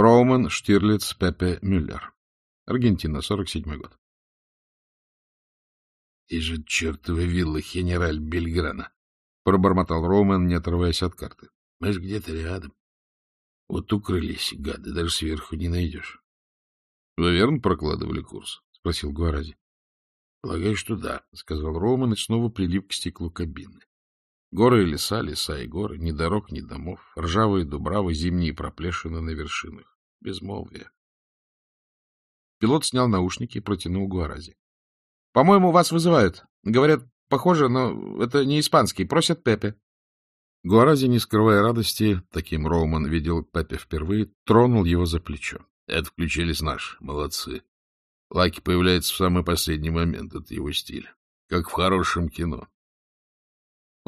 Роуман Штирлиц Пепе Мюллер. Аргентина, 47 год. — И же чертова вилла генераль Бельграна! — пробормотал Роуман, не отрываясь от карты. — Мы же где-то рядом. Вот укрылись, гады, даже сверху не найдешь. — Вы верно прокладывали курс? — спросил Гуарази. — Полагаю, что да, — сказал Роман и снова прилип к стеклу кабины. Горы и леса, леса и горы, ни дорог, ни домов, ржавые дубравы, зимние проплешины на вершинах. Безмолвие. Пилот снял наушники и протянул Гуарази. — По-моему, вас вызывают. Говорят, похоже, но это не испанский. Просят Пепе. Гуарази, не скрывая радости, таким Роуман видел Пепе впервые, тронул его за плечо. — Это включились наши. Молодцы. Лаки появляется в самый последний момент. Это его стиль. Как в хорошем кино.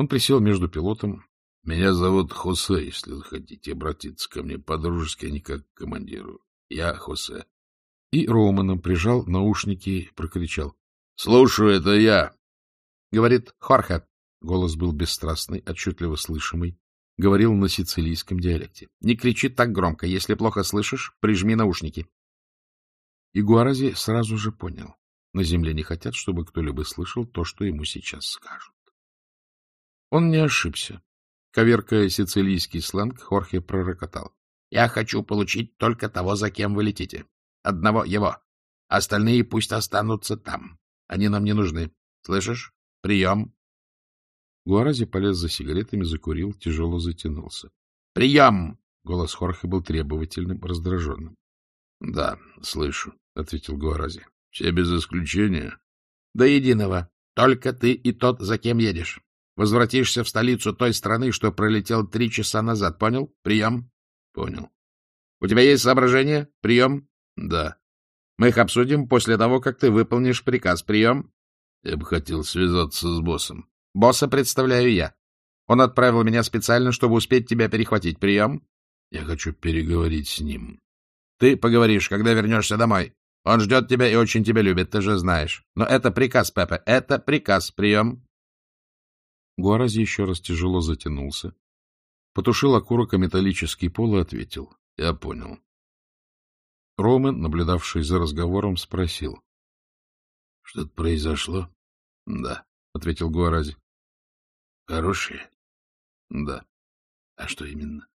Он присел между пилотом. — Меня зовут Хосе, если захотите обратиться ко мне по-дружески, а не как к командиру. Я Хосе. И Роуманом прижал наушники и прокричал. — Слушаю, это я. — Говорит Хорхе. Голос был бесстрастный, отчетливо слышимый. Говорил на сицилийском диалекте. — Не кричи так громко. Если плохо слышишь, прижми наушники. И Гуарази сразу же понял. На земле не хотят, чтобы кто-либо слышал то, что ему сейчас скажут. Он не ошибся. Коверкая сицилийский сленг, Хорхе пророкотал. — Я хочу получить только того, за кем вы летите. Одного его. Остальные пусть останутся там. Они нам не нужны. Слышишь? Прием. Гуарази полез за сигаретами, закурил, тяжело затянулся. — Прием! — голос Хорхе был требовательным, раздраженным. — Да, слышу, — ответил Гуарази. — Все без исключения? — До единого. Только ты и тот, за кем едешь. Возвратишься в столицу той страны, что пролетел три часа назад. Понял? Прием? — Понял. — У тебя есть соображения? Прием? — Да. — Мы их обсудим после того, как ты выполнишь приказ. Прием? — Я бы хотел связаться с боссом. — Босса представляю я. Он отправил меня специально, чтобы успеть тебя перехватить. Прием? — Я хочу переговорить с ним. — Ты поговоришь, когда вернешься домой. Он ждет тебя и очень тебя любит, ты же знаешь. Но это приказ, Пепе, это приказ. Прием? Гуарази еще раз тяжело затянулся, потушил окурок о металлический пол и ответил. — Я понял. Ромен, наблюдавший за разговором, спросил. — Что-то произошло? — Да, — ответил Гуарази. — Хорошее? — Да. — А что именно?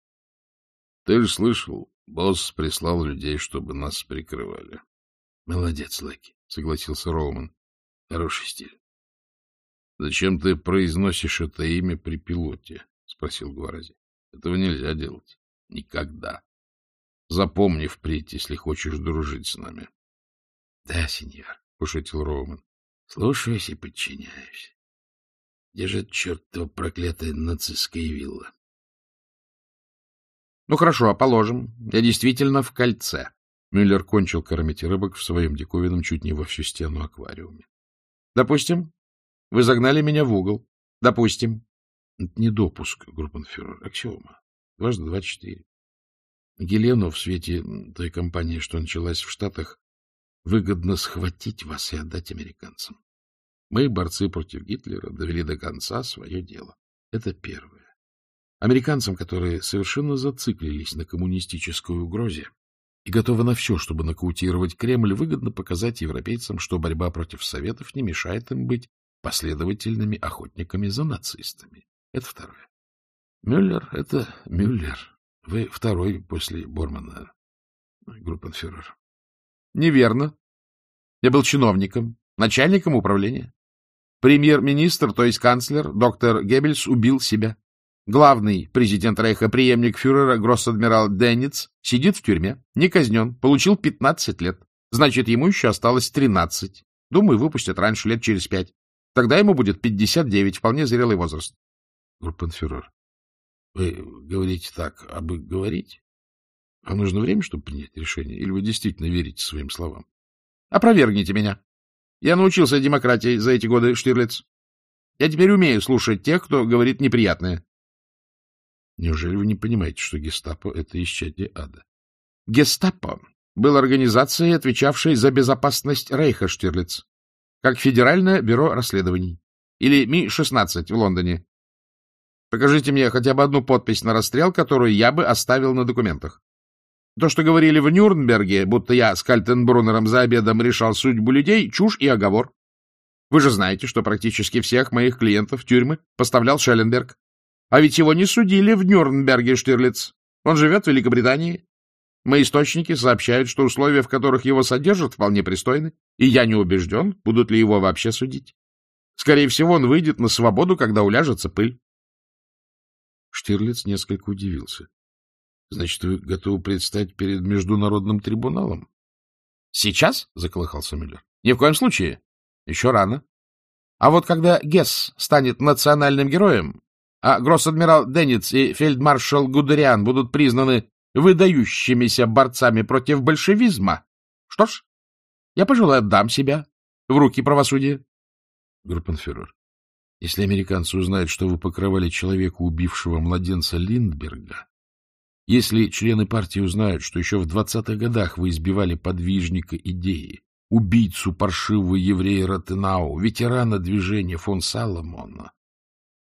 — Ты же слышал, босс прислал людей, чтобы нас прикрывали. — Молодец, Лаки, — согласился Роуман. — Хороший стиль. — Зачем ты произносишь это имя при пилоте? — спросил Гварази. — Этого нельзя делать. Никогда. Запомни впредь, если хочешь дружить с нами. — Да, сеньор, — пошутил Роуман. — Слушаюсь и подчиняюсь. Же чертова проклятая нацистская вилла? — Ну, хорошо, а положим. Я действительно в кольце. Мюллер кончил кормить рыбок в своем диковинном чуть не во всю стену аквариуме. — Допустим, вы загнали меня в угол. Допустим. Это не допуск, группенфюрер, аксиома. Дважды два четыре. Гелену в свете той кампании, что началась в Штатах, выгодно схватить вас и отдать американцам. Мы, борцы против Гитлера, довели до конца свое дело. Это первое. Американцам, которые совершенно зациклились на коммунистической угрозе и готовы на все, чтобы нокаутировать Кремль, выгодно показать европейцам, что борьба против Советов не мешает им быть последовательными охотниками за нацистами. Это второе. Мюллер — это Мюллер. Вы второй после Бормана, группенфюрер. Неверно. Я был чиновником, начальником управления. Премьер-министр, то есть канцлер, доктор Геббельс, убил себя. Главный президент Рейха, преемник фюрера, гросс-адмирал Денниц, сидит в тюрьме, не казнен, получил 15 лет. Значит, ему еще осталось 13. Думаю, выпустят раньше, лет через пять. Тогда ему будет 59, вполне зрелый возраст. Группенфюрер, вы говорите так, а вы говорите? Вам нужно время, чтобы принять решение? Или вы действительно верите своим словам? Опровергните меня. Я научился демократии за эти годы, Штирлиц. Я теперь умею слушать тех, кто говорит неприятное. Неужели вы не понимаете, что гестапо — это исчадие ада? Гестапо был организацией, отвечавшей за безопасность Рейха, Штирлиц как Федеральное бюро расследований. Или Ми-16 в Лондоне. Покажите мне хотя бы одну подпись на расстрел, которую я бы оставил на документах. То, что говорили в Нюрнберге, будто я с Кальтенбруннером за обедом решал судьбу людей, чушь и оговор. Вы же знаете, что практически всех моих клиентов в тюрьмы поставлял Шелленберг. А ведь его не судили в Нюрнберге, Штирлиц. Он живет в Великобритании. Мои источники сообщают, что условия, в которых его содержат, вполне пристойны, и я не убежден, будут ли его вообще судить. Скорее всего, он выйдет на свободу, когда уляжется пыль. Штирлиц несколько удивился. — Значит, вы готовы предстать перед международным трибуналом? — Сейчас? — заколыхался Мюллер. — Ни в коем случае. Еще рано. А вот когда Гесс станет национальным героем, а гросс-адмирал Денниц и фельдмаршал Гудериан будут признаны выдающимися борцами против большевизма, что ж, я, пожалуй, отдам себя в руки правосудия. Группенфюрер, если американцы узнают, что вы покрывали человека, убившего младенца Линдберга, если члены партии узнают, что еще в двадцатых годах вы избивали подвижника идеи, убийцу паршивого еврея Ротенау, ветерана движения фон Саломона,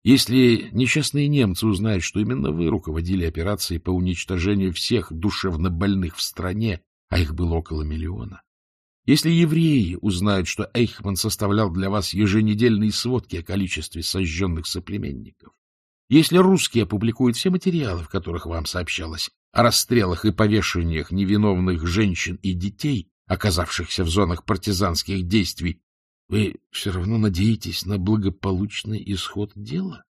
если несчастные немцы узнают, что именно вы руководили операцией по уничтожению всех душевно больных в стране, а их было около миллиона, если евреи узнают, что Эйхман составлял для вас еженедельные сводки о количестве сожженных соплеменников, если русские опубликуют все материалы, в которых вам сообщалось о расстрелах и повешениях невиновных женщин и детей, оказавшихся в зонах партизанских действий, вы все равно надеетесь на благополучный исход дела?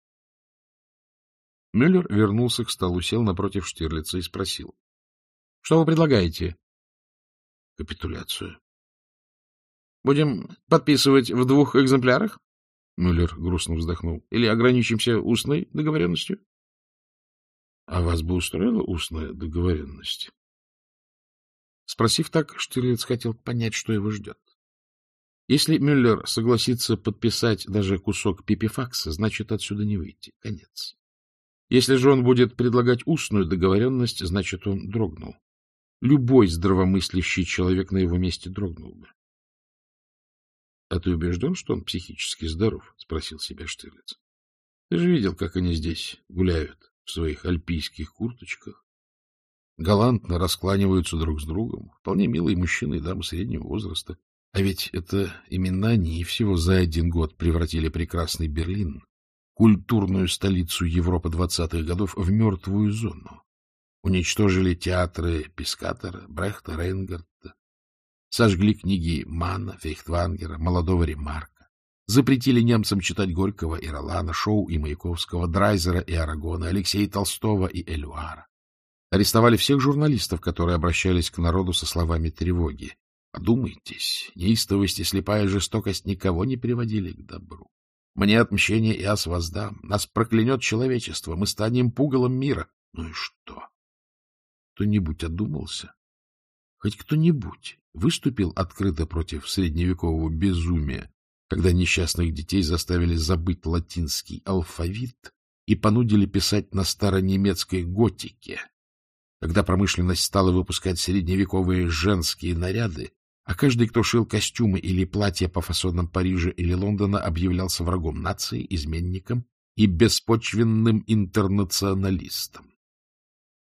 Мюллер вернулся к столу, сел напротив Штирлица и спросил. — Что вы предлагаете? — Капитуляцию. Будем подписывать в двух экземплярах? Мюллер грустно вздохнул. Или ограничимся устной договоренностью? А вас бы устроила устная договоренность? Спросив так, Штирлиц хотел понять, что его ждет. Если Мюллер согласится подписать даже кусок пипифакса, значит, отсюда не выйти. Конец. Если же он будет предлагать устную договоренность, значит, он дрогнул. Любой здравомыслящий человек на его месте дрогнул бы. — А ты убежден, что он психически здоров? — спросил себя Штирлиц. — Ты же видел, как они здесь гуляют в своих альпийских курточках. Галантно раскланиваются друг с другом. Вполне милые мужчины и дамы среднего возраста. А ведь это именно они всего за один год превратили прекрасный Берлин, культурную столицу Европы двадцатых годов, в мертвую зону. Уничтожили театры Пискатора, Брехта, Рейнгарта, Сожгли книги Манна, Фейхтвангера, молодого Ремарка. Запретили немцам читать Горького и Ролана, Шоу и Маяковского, Драйзера и Арагона, Алексея Толстого и Элюара. Арестовали всех журналистов, которые обращались к народу со словами тревоги. Подумайтесь, неистовость и слепая жестокость никого не приводили к добру. Мне отмщение и ас воздам. Нас проклянет человечество. Мы станем пугалом мира. Ну и что? Кто-нибудь одумался? Хоть кто-нибудь выступил открыто против средневекового безумия, когда несчастных детей заставили забыть латинский алфавит и понудили писать на старонемецкой готике, когда промышленность стала выпускать средневековые женские наряды, а каждый, кто шил костюмы или платья по фасонам Парижа или Лондона, объявлялся врагом нации, изменником и беспочвенным интернационалистом.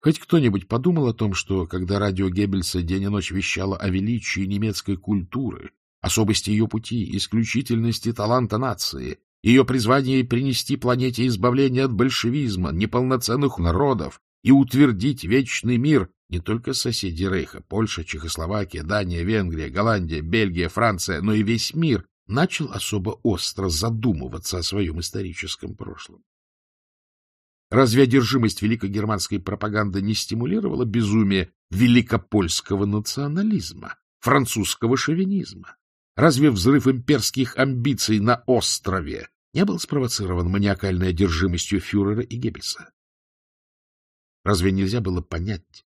Хоть кто-нибудь подумал о том, что, когда радио Геббельса день и ночь вещало о величии немецкой культуры, особости ее пути, исключительности таланта нации, ее призвании принести планете избавление от большевизма, неполноценных народов и утвердить вечный мир не только соседи Рейха, Польша, Чехословакия, Дания, Венгрия, Голландия, Бельгия, Франция, но и весь мир начал особо остро задумываться о своем историческом прошлом. Разве одержимость великогерманской пропаганды не стимулировала безумие великопольского национализма, французского шовинизма? Разве взрыв имперских амбиций на острове не был спровоцирован маниакальной одержимостью фюрера и Геббельса? Разве нельзя было понять,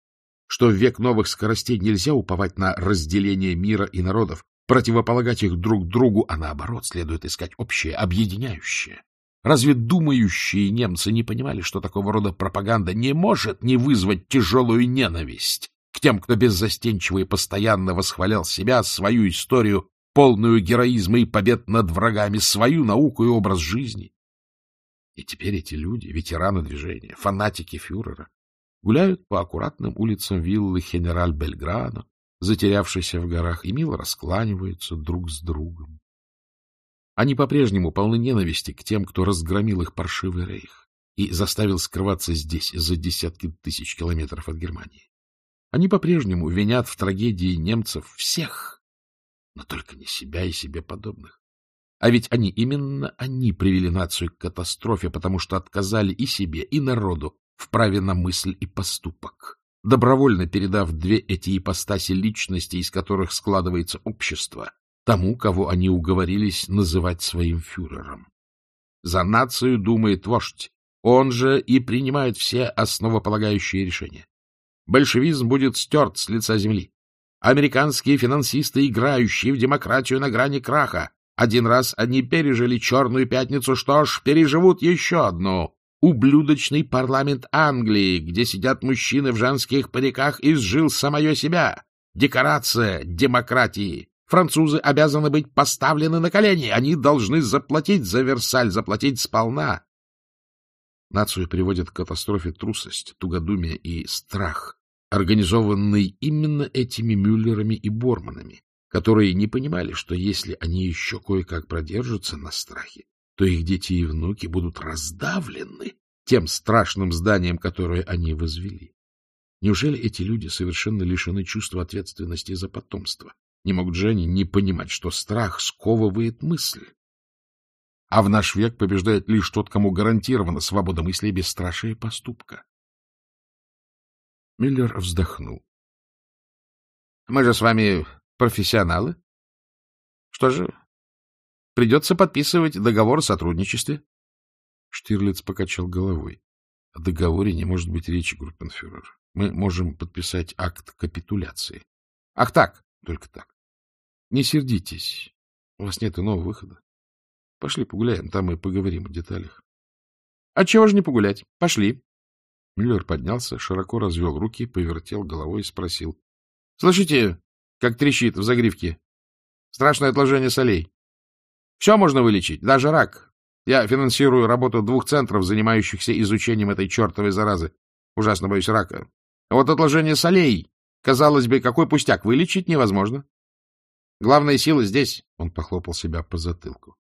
что в век новых скоростей нельзя уповать на разделение мира и народов, противополагать их друг другу, а наоборот следует искать общее, объединяющее? Разве думающие немцы не понимали, что такого рода пропаганда не может не вызвать тяжелую ненависть к тем, кто беззастенчиво и постоянно восхвалял себя, свою историю, полную героизма и побед над врагами, свою науку и образ жизни? И теперь эти люди, ветераны движения, фанатики фюрера, гуляют по аккуратным улицам виллы Хенераль Бельграно, затерявшейся в горах, и мило раскланиваются друг с другом. Они по-прежнему полны ненависти к тем, кто разгромил их паршивый рейх и заставил скрываться здесь за десятки тысяч километров от Германии. Они по-прежнему винят в трагедии немцев всех, но только не себя и себе подобных. А ведь они, именно они привели нацию к катастрофе, потому что отказали и себе, и народу в праве на мысль и поступок, добровольно передав две эти ипостаси личности, из которых складывается общество, тому, кого они уговорились называть своим фюрером. За нацию думает вождь, он же и принимает все основополагающие решения. Большевизм будет стерт с лица земли. Американские финансисты, играющие в демократию на грани краха, один раз они пережили Черную пятницу, что ж, переживут еще одну. Ублюдочный парламент Англии, где сидят мужчины в женских париках, изжил самое себя. Декорация демократии. Французы обязаны быть поставлены на колени. Они должны заплатить за Версаль, заплатить сполна. Нацию приводит к катастрофе трусость, тугодумие и страх, организованный именно этими Мюллерами и Борманами, которые не понимали, что если они еще кое-как продержатся на страхе, то их дети и внуки будут раздавлены тем страшным зданием, которое они возвели. Неужели эти люди совершенно лишены чувства ответственности за потомство? Не могут же они не понимать, что страх сковывает мысль? А в наш век побеждает лишь тот, кому гарантирована свобода мысли и бесстрашие поступка. Миллер вздохнул. — Мы же с вами профессионалы. Что же, придется подписывать договор о сотрудничестве. Штирлиц покачал головой. О договоре не может быть речи, группенфюрер. Мы можем подписать акт капитуляции. Ах так, только так. Не сердитесь, у вас нет иного выхода. Пошли погуляем, там мы поговорим о деталях. — А чего же не погулять? Пошли. Мюллер поднялся, широко развел руки, повертел головой и спросил. — Слышите, как трещит в загривке? Страшное отложение солей. Все можно вылечить, даже рак. Я финансирую работу двух центров, занимающихся изучением этой чертовой заразы. Ужасно боюсь рака. Вот отложение солей, казалось бы, какой пустяк, вылечить невозможно. Главная сила здесь, — он похлопал себя по затылку.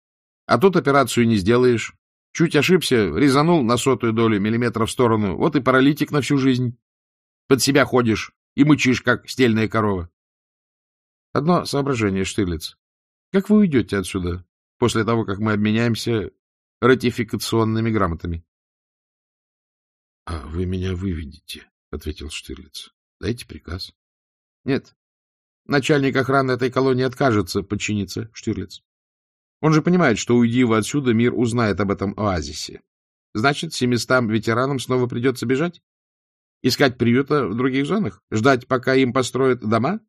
А тут операцию не сделаешь. Чуть ошибся, резанул на сотую долю миллиметра в сторону. Вот и паралитик на всю жизнь. Под себя ходишь и мычишь, как стельная корова. Одно соображение, Штирлиц. Как вы уйдете отсюда после того, как мы обменяемся ратификационными грамотами? — А вы меня выведете, — ответил Штирлиц. — Дайте приказ. — Нет. Начальник охраны этой колонии откажется подчиниться, Штирлиц. Он же понимает, что уйди вы отсюда, мир узнает об этом оазисе. Значит, семистам ветеранам снова придется бежать? Искать приюта в других зонах? Ждать, пока им построят дома?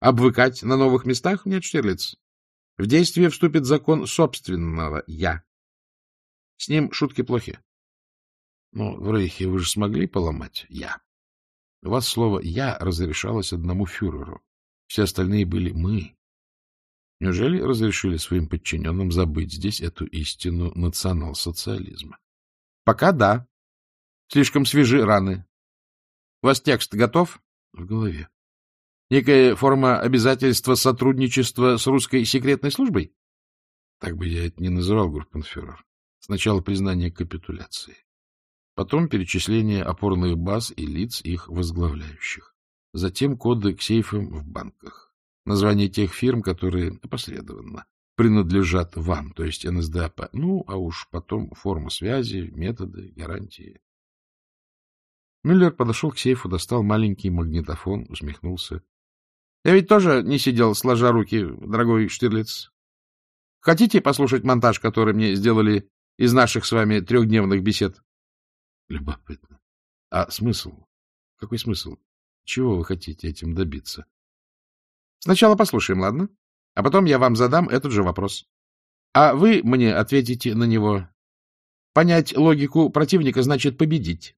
Обвыкать на новых местах? Нет, Штирлиц. В действие вступит закон собственного «я». С ним шутки плохи. Но в Рейхе вы же смогли поломать «я». У вас слово «я» разрешалось одному фюреру. Все остальные были «мы». Неужели разрешили своим подчиненным забыть здесь эту истину национал-социализма? Пока да. Слишком свежи раны. У вас текст готов? В голове. Некая форма обязательства сотрудничества с русской секретной службой? Так бы я это не называл, группенфюрер. Сначала признание капитуляции. Потом перечисление опорных баз и лиц, их возглавляющих. Затем коды к сейфам в банках название тех фирм, которые опосредованно принадлежат вам, то есть НСДАП. Ну, а уж потом форма связи, методы, гарантии. Мюллер подошел к сейфу, достал маленький магнитофон, усмехнулся. — Я ведь тоже не сидел, сложа руки, дорогой Штирлиц. Хотите послушать монтаж, который мне сделали из наших с вами трехдневных бесед? — Любопытно. А смысл? Какой смысл? Чего вы хотите этим добиться? Сначала послушаем, ладно? А потом я вам задам этот же вопрос. А вы мне ответите на него. Понять логику противника значит победить.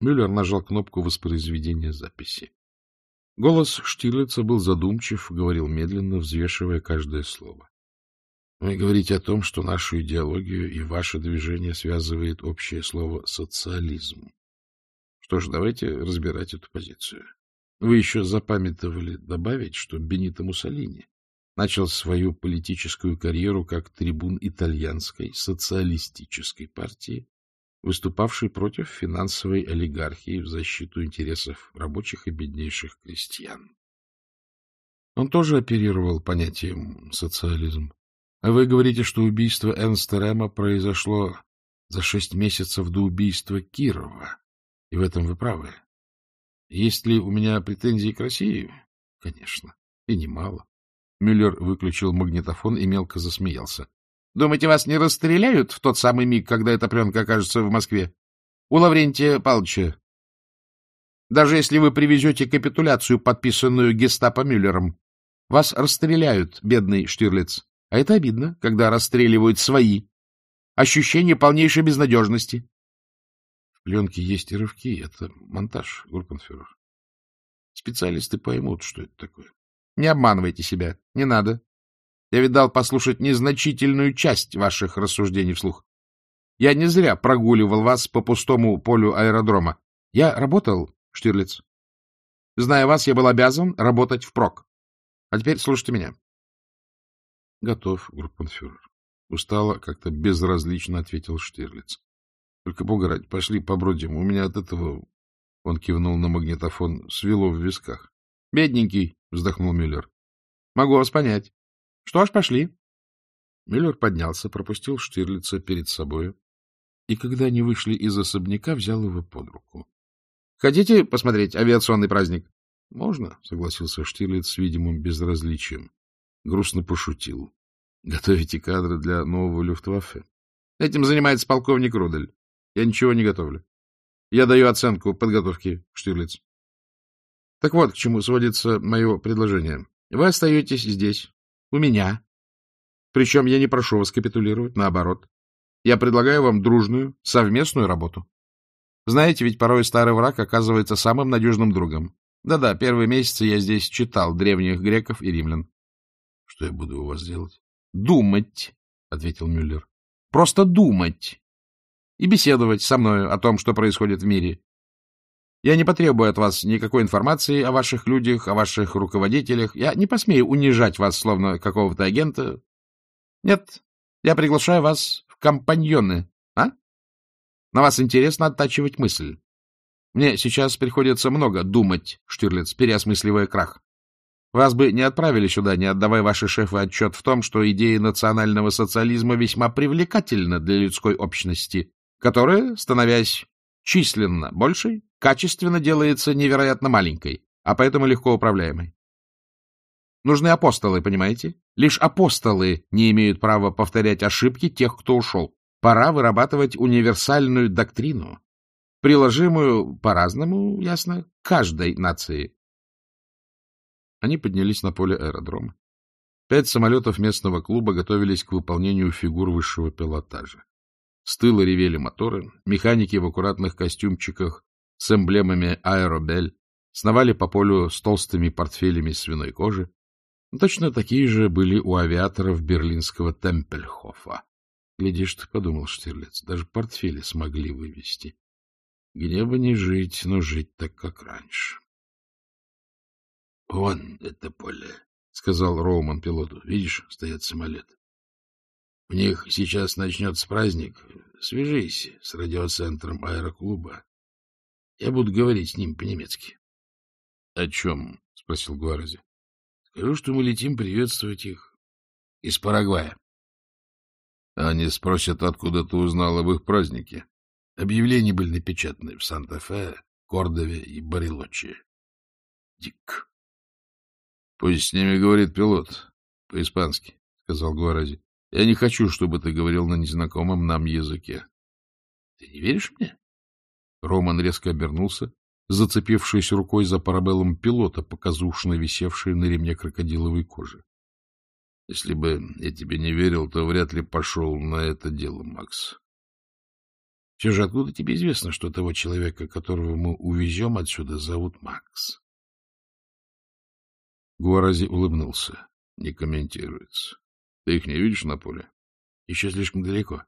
Мюллер нажал кнопку воспроизведения записи. Голос Штирлица был задумчив, говорил медленно, взвешивая каждое слово. — Вы говорите о том, что нашу идеологию и ваше движение связывает общее слово «социализм». Что ж, давайте разбирать эту позицию. Вы еще запамятовали добавить, что Бенито Муссолини начал свою политическую карьеру как трибун итальянской социалистической партии, выступавшей против финансовой олигархии в защиту интересов рабочих и беднейших крестьян. Он тоже оперировал понятием социализм. А вы говорите, что убийство Энста Рема произошло за шесть месяцев до убийства Кирова. И в этом вы правы. Есть ли у меня претензии к России? Конечно. И немало. Мюллер выключил магнитофон и мелко засмеялся. — Думаете, вас не расстреляют в тот самый миг, когда эта пленка окажется в Москве? У Лаврентия Павловича. Даже если вы привезете капитуляцию, подписанную гестапо Мюллером, вас расстреляют, бедный Штирлиц. А это обидно, когда расстреливают свои. Ощущение полнейшей безнадежности. В пленке есть и рывки. Это монтаж, Гуркенфюрер. Специалисты поймут, что это такое. Не обманывайте себя. Не надо. Я ведь дал послушать незначительную часть ваших рассуждений вслух. Я не зря прогуливал вас по пустому полю аэродрома. Я работал, Штирлиц. Зная вас, я был обязан работать впрок. А теперь слушайте меня. — Готов, группенфюрер. Устало, как-то безразлично ответил Штирлиц. — Только, бога ради, пошли побродим. У меня от этого... Он кивнул на магнитофон. Свело в висках. — Бедненький, — вздохнул Мюллер. — Могу вас понять. Что ж, пошли. Мюллер поднялся, пропустил Штирлица перед собою, и, когда они вышли из особняка, взял его под руку. — Хотите посмотреть авиационный праздник? — Можно, — согласился Штирлиц с видимым безразличием. Грустно пошутил. — Готовите кадры для нового люфтваффе? — Этим занимается полковник Рудель. Я ничего не готовлю. Я даю оценку подготовки, Штирлиц. Так вот, к чему сводится мое предложение. Вы остаетесь здесь, у меня. Причем я не прошу вас капитулировать, наоборот. Я предлагаю вам дружную, совместную работу. Знаете, ведь порой старый враг оказывается самым надежным другом. Да-да, первые месяцы я здесь читал древних греков и римлян. — Что я буду у вас делать? — Думать, — ответил Мюллер. — Просто думать. И беседовать со мною о том, что происходит в мире. Я не потребую от вас никакой информации о ваших людях, о ваших руководителях. Я не посмею унижать вас, словно какого-то агента. Нет, я приглашаю вас в компаньоны, а? На вас интересно оттачивать мысль. Мне сейчас приходится много думать, Штирлиц, переосмысливая крах. Вас бы не отправили сюда, не отдавая ваши шефы отчет в том, что идея национального социализма весьма привлекательна для людской общности, которая, становясь численно большей, качественно делается невероятно маленькой, а поэтому легко управляемой. Нужны апостолы, понимаете? Лишь апостолы не имеют права повторять ошибки тех, кто ушел. Пора вырабатывать универсальную доктрину, приложимую по-разному, ясно, каждой нации. Они поднялись на поле аэродрома. Пять самолетов местного клуба готовились к выполнению фигур высшего пилотажа. С тыла ревели моторы, механики в аккуратных костюмчиках с эмблемами «Аэробель» сновали по полю с толстыми портфелями свиной кожи. Точно такие же были у авиаторов берлинского Темпельхофа. Глядишь, ты подумал, Штирлиц, даже портфели смогли вывести. Бы не жить, но жить так, как раньше. — Вон это поле, — сказал Роуман пилоту. — Видишь, стоят самолеты. У них сейчас начнется праздник. Свяжись с радиоцентром аэроклуба. Я буду говорить с ним по-немецки. — О чем? — спросил Гуарази. — Скажу, что мы летим приветствовать их из Парагвая. Они спросят, откуда ты узнал об их празднике. Объявления были напечатаны в Санта-Фе, Кордове и Барилочи. Дик. — Пусть с ними говорит пилот. По-испански, — сказал Гуарази. — Я не хочу, чтобы ты говорил на незнакомом нам языке. — Ты не веришь мне? Роман резко обернулся, зацепившись рукой за парабеллум пилота, показушно висевший на ремне крокодиловой кожи. — Если бы я тебе не верил, то вряд ли пошел на это дело, Макс. Все же откуда тебе известно, что того человека, которого мы увезем отсюда, зовут Макс? Гуарази улыбнулся. Не комментируется. Ты их не видишь на поле? Еще слишком далеко.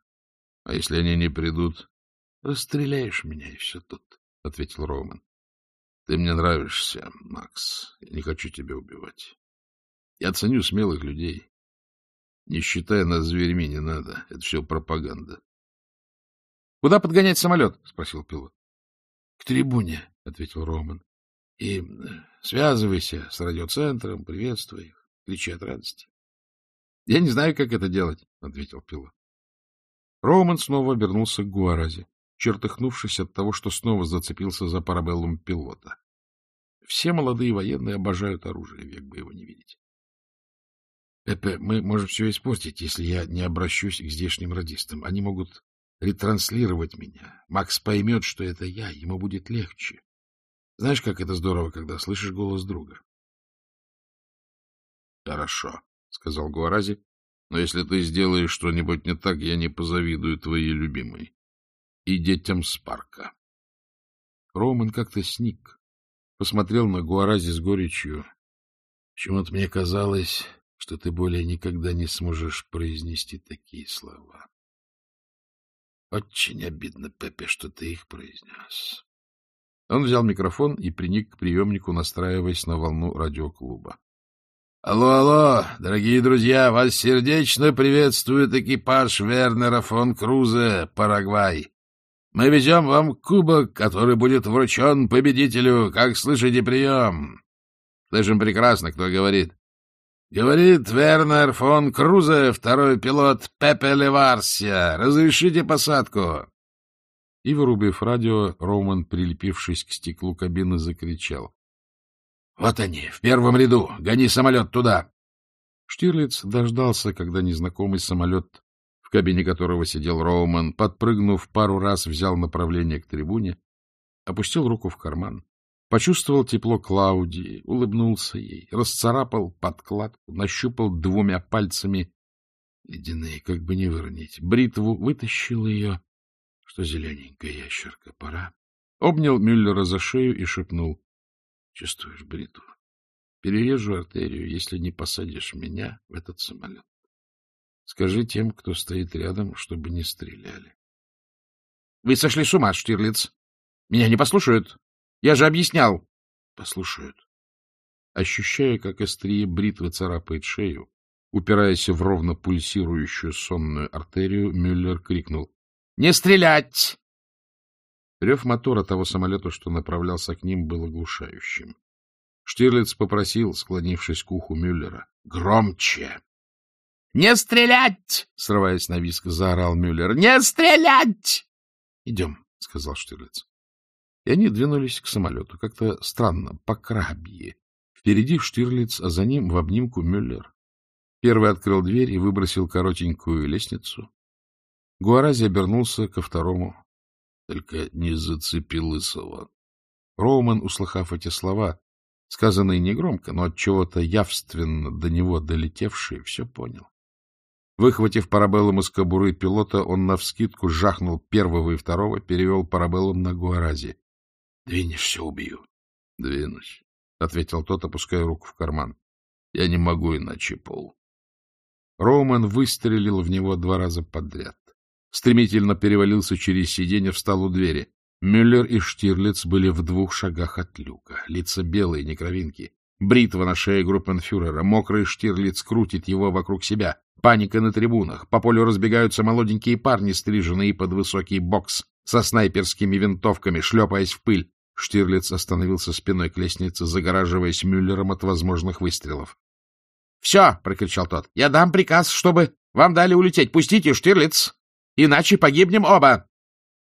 А если они не придут? Расстреляешь меня, и все тут. — ответил Роуман. — Ты мне нравишься, Макс. Я не хочу тебя убивать. Я ценю смелых людей. Не считая нас зверьми, не надо. Это все пропаганда. — Куда подгонять самолет? — спросил пилот. — К трибуне, — ответил Роман. — И э, связывайся с радиоцентром, приветствуй их, кричи от радости. — Я не знаю, как это делать, — ответил пилот. Роман снова обернулся к Гуаразе, чертыхнувшись от того, что снова зацепился за парабеллум пилота. Все молодые военные обожают оружие, век бы его не видеть. — Пепе, мы можем все испортить, если я не обращусь к здешним радистам. Они могут ретранслировать меня. Макс поймет, что это я, ему будет легче. Знаешь, как это здорово, когда слышишь голос друга? — Хорошо, — сказал Гуарази, — но если ты сделаешь что-нибудь не так, я не позавидую твоей любимой. И детям с парка. Роман как-то сник, посмотрел на Гуарази с горечью. Почему-то мне казалось, что ты более никогда не сможешь произнести такие слова. Очень обидно, Пепе, что ты их произнес. Он взял микрофон и приник к приемнику, настраиваясь на волну радиоклуба. — Алло, алло, дорогие друзья, вас сердечно приветствует экипаж Вернера фон Крузе, Парагвай. Мы везем вам кубок, который будет вручен победителю. Как слышите, прием? Слышим прекрасно, кто говорит. Говорит Вернер фон Крузе, второй пилот Пепе Леварсия. Разрешите посадку. И, вырубив радио, Роман, прилепившись к стеклу кабины, закричал. — Вот они, в первом ряду! Гони самолет туда! Штирлиц дождался, когда незнакомый самолет, в кабине которого сидел Роуман, подпрыгнув пару раз, взял направление к трибуне, опустил руку в карман Почувствовал тепло Клаудии, улыбнулся ей, расцарапал подкладку, нащупал двумя пальцами ледяные, как бы не выронить, бритву, вытащил ее, что зелененькая ящерка, пора. Обнял Мюллера за шею и шепнул. — Чувствуешь бритву? Перережу артерию, если не посадишь меня в этот самолет. Скажи тем, кто стоит рядом, чтобы не стреляли. — Вы сошли с ума, Штирлиц. Меня не послушают. Я же объяснял. Послушают. Ощущая, как острие бритвы царапает шею, упираясь в ровно пульсирующую сонную артерию, Мюллер крикнул. — Не стрелять! Рев мотора того самолета, что направлялся к ним, был оглушающим. Штирлиц попросил, склонившись к уху Мюллера. — Громче! — Не стрелять! — срываясь на виск, заорал Мюллер. — Не стрелять! — Идем, — сказал Штирлиц и они двинулись к самолету, как-то странно, по крабье. Впереди Штирлиц, а за ним в обнимку Мюллер. Первый открыл дверь и выбросил коротенькую лестницу. Гуарази обернулся ко второму. Только не зацепи лысого. Роуман, услыхав эти слова, сказанные негромко, но от чего-то явственно до него долетевшие, все понял. Выхватив парабеллум из кобуры пилота, он навскидку жахнул первого и второго, перевел парабеллум на Гуарази. Двинешься — убью. — Двинусь, — ответил тот, опуская руку в карман. — Я не могу иначе, Пол. Роуман выстрелил в него два раза подряд. Стремительно перевалился через сиденье, встал у двери. Мюллер и Штирлиц были в двух шагах от люка. Лица белые, не кровинки. Бритва на шее группенфюрера. Мокрый Штирлиц крутит его вокруг себя. Паника на трибунах. По полю разбегаются молоденькие парни, стриженные под высокий бокс, со снайперскими винтовками, шлепаясь в пыль. Штирлиц остановился спиной к лестнице, загораживаясь Мюллером от возможных выстрелов. — Все! — прокричал тот. — Я дам приказ, чтобы вам дали улететь. Пустите, Штирлиц! Иначе погибнем оба!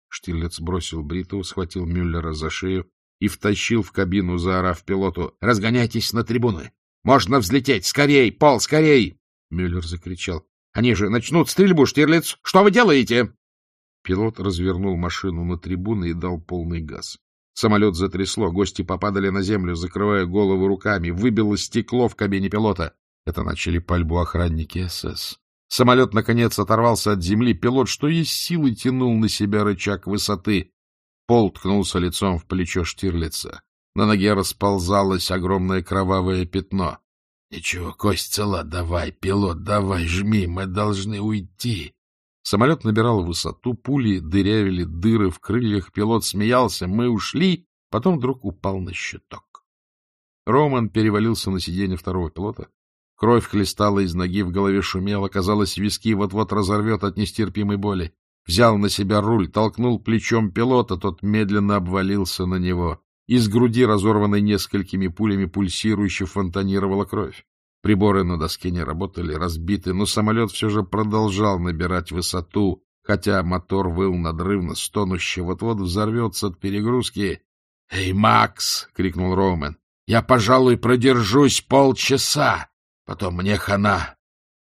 Штирлиц бросил бритву, схватил Мюллера за шею и втащил в кабину, заорав пилоту. — Разгоняйтесь на трибуны! Можно взлететь! Скорей! Пол, скорей! Мюллер закричал. — Они же начнут стрельбу, Штирлиц! Что вы делаете? Пилот развернул машину на трибуны и дал полный газ. Самолет затрясло, гости попадали на землю, закрывая голову руками, выбило стекло в кабине пилота. Это начали пальбу охранники СС. Самолет, наконец, оторвался от земли. Пилот, что есть силы, тянул на себя рычаг высоты. Пол ткнулся лицом в плечо Штирлица. На ноге расползалось огромное кровавое пятно. — Ничего, кость цела, давай, пилот, давай, жми, мы должны уйти. Самолет набирал высоту, пули дырявили дыры в крыльях, пилот смеялся, мы ушли, потом вдруг упал на щиток. Роман перевалился на сиденье второго пилота. Кровь хлестала из ноги, в голове шумело, казалось, виски вот-вот разорвет от нестерпимой боли. Взял на себя руль, толкнул плечом пилота, тот медленно обвалился на него. Из груди, разорванной несколькими пулями, пульсирующе фонтанировала кровь. Приборы на доске не работали, разбиты, но самолет все же продолжал набирать высоту, хотя мотор выл надрывно, стонуще, вот-вот взорвется от перегрузки. — Эй, Макс! — крикнул Роман. — Я, пожалуй, продержусь полчаса, потом мне хана.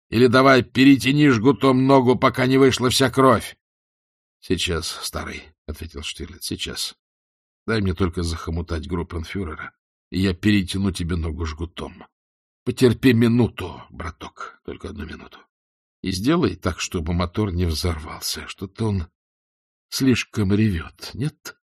Или давай перетяни жгутом ногу, пока не вышла вся кровь. — Сейчас, старый, — ответил Штирлиц, — сейчас. Дай мне только захомутать группенфюрера, и я перетяну тебе ногу жгутом. Потерпи минуту, браток, только одну минуту. И сделай так, чтобы мотор не взорвался. Что-то он слишком ревет, нет?